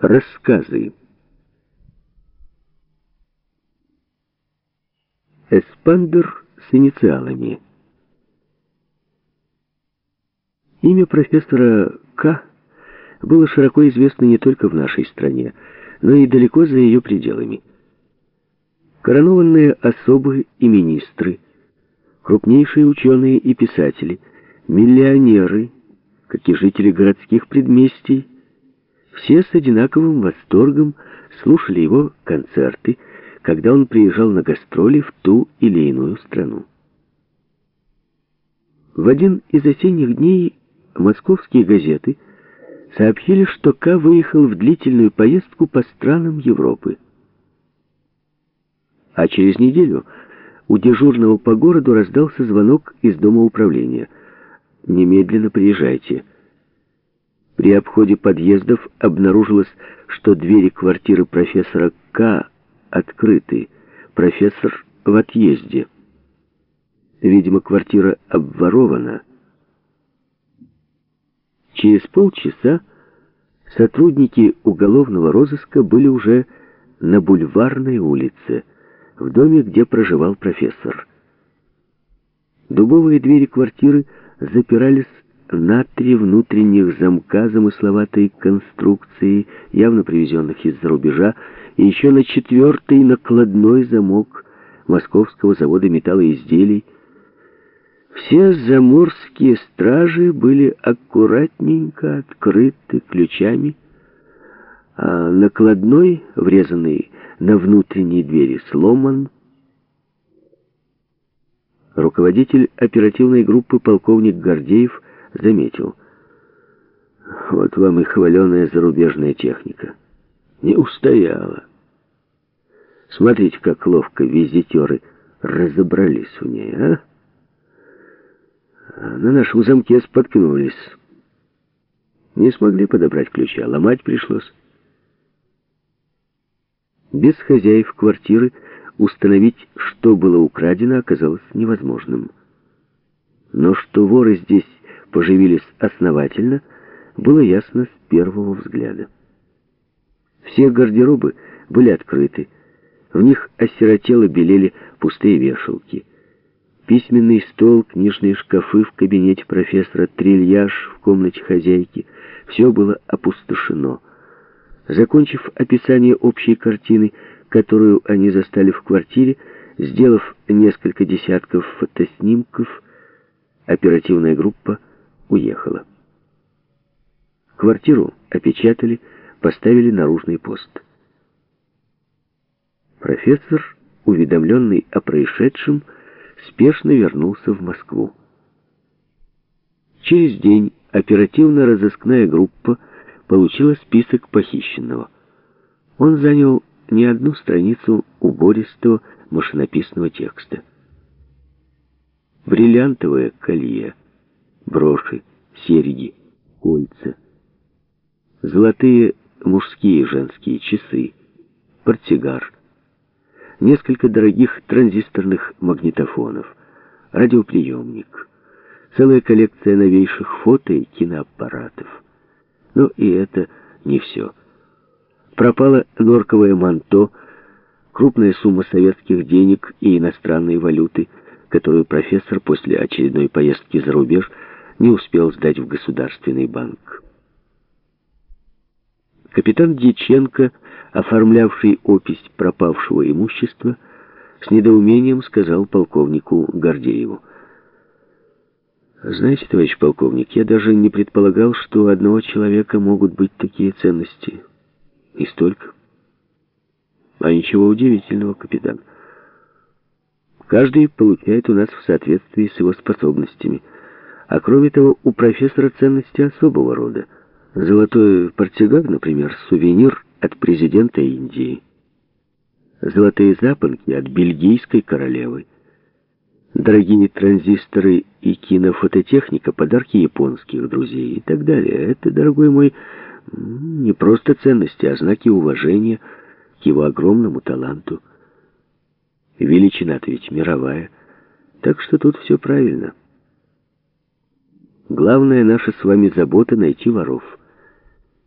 Рассказы. Эспандер с инициалами. Имя профессора К. было широко известно не только в нашей стране, но и далеко за ее пределами. Коронованные особы и министры, крупнейшие ученые и писатели, миллионеры, как и жители городских предместий, все с одинаковым восторгом слушали его концерты, когда он приезжал на гастроли в ту или иную страну. В один из осенних дней московские газеты сообщили, что К. выехал в длительную поездку по странам Европы. А через неделю у дежурного по городу раздался звонок из дома управления. «Немедленно приезжайте». При обходе подъездов обнаружилось, что двери квартиры профессора К. открыты. Профессор в отъезде. Видимо, квартира обворована. Через полчаса сотрудники уголовного розыска были уже на бульварной улице, в доме, где проживал профессор. Дубовые двери квартиры запирались на три внутренних замка замысловатой конструкции, явно привезенных из-за рубежа, и еще на четвертый накладной замок московского завода металлоизделий. Все заморские стражи были аккуратненько открыты ключами, а накладной, врезанный на внутренней двери, сломан. Руководитель оперативной группы полковник Гордеев заметил. Вот вам и хваленая зарубежная техника. Не устояла. Смотрите, как ловко визитеры разобрались в ней, а? На нашем замке споткнулись. Не смогли подобрать ключа, ломать пришлось. Без хозяев квартиры установить, что было украдено, оказалось невозможным. Но что воры здесь поживились основательно, было ясно с первого взгляда. Все гардеробы были открыты, в них осиротело белели пустые вешалки. Письменный стол, книжные шкафы в кабинете профессора, трильяж в комнате хозяйки — все было опустошено. Закончив описание общей картины, которую они застали в квартире, сделав несколько десятков фотоснимков, оперативная группа уехала. Квартиру опечатали, поставили наружный пост. Профессор, уведомленный о происшедшем, спешно вернулся в Москву. Через день оперативно-розыскная группа получила список похищенного. Он занял не одну страницу убористого машинописного текста. Бриллиантовое колье — броши, серьги, кольца, золотые мужские и женские часы, портсигар, несколько дорогих транзисторных магнитофонов, радиоприемник, целая коллекция новейших фото и киноаппаратов. Но и это не все. Пропало норковое манто, крупная сумма советских денег и иностранной валюты, которую профессор после очередной поездки за рубеж не успел сдать в Государственный банк. Капитан Дьяченко, оформлявший опись пропавшего имущества, с недоумением сказал полковнику Гордееву. «Знаете, товарищ полковник, я даже не предполагал, что у одного человека могут быть такие ценности. И столько. А ничего удивительного, капитан. Каждый получает у нас в соответствии с его способностями – а кроме того, у профессора ценности особого рода. Золотой портсигар, например, сувенир от президента Индии. Золотые запонки от бельгийской королевы. Дорогие транзисторы и кинофототехника, подарки японских друзей и так далее. Это, дорогой мой, не просто ценности, а знаки уважения к его огромному таланту. Величина-то ведь мировая. Так что тут все правильно. Главная наша с вами забота — найти воров —